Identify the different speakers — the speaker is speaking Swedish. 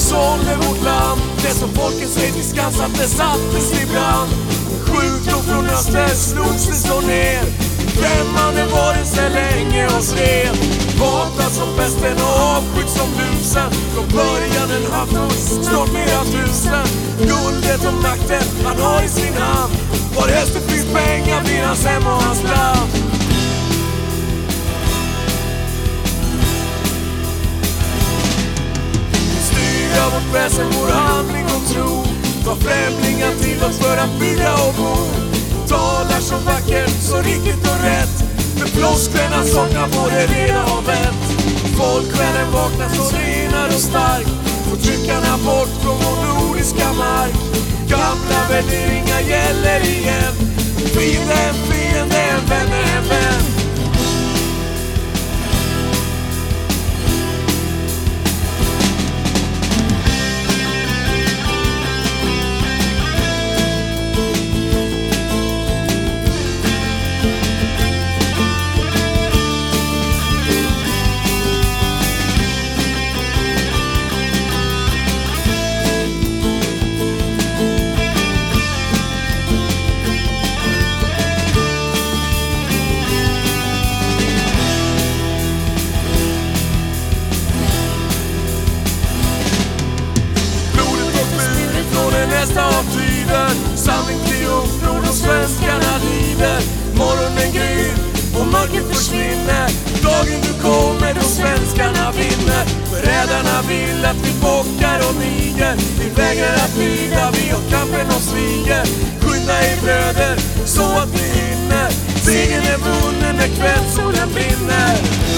Speaker 1: sålde vårt land. Det som folket sig tillskansat, det sattes i brand Sjukdom från öster slogs det så ner. Främmande varelse länge oss red Vapen som pesten och avskydd som lusen. Från början en haft snart flera tusen. Guldet och makten han har i sin hand. Var helst det finns pengar blir hans hem och hans land läser vår handling och tro. Ta främlingar till oss för att bygga och bo. Talar så vackert, så riktigt och rätt. Men flosklerna saknar både reda och vett. Folkvännen vaknar så renare och stark. Förtryckarna bort från vår nordiska mark. Gamla värderingar gäller igen. Vi bockar och niger. Vi vägrar att lyda, vi har kampen och sviger. Skynda er bröder så att vi hinner. Segern är vunnen när kvällssolen brinner.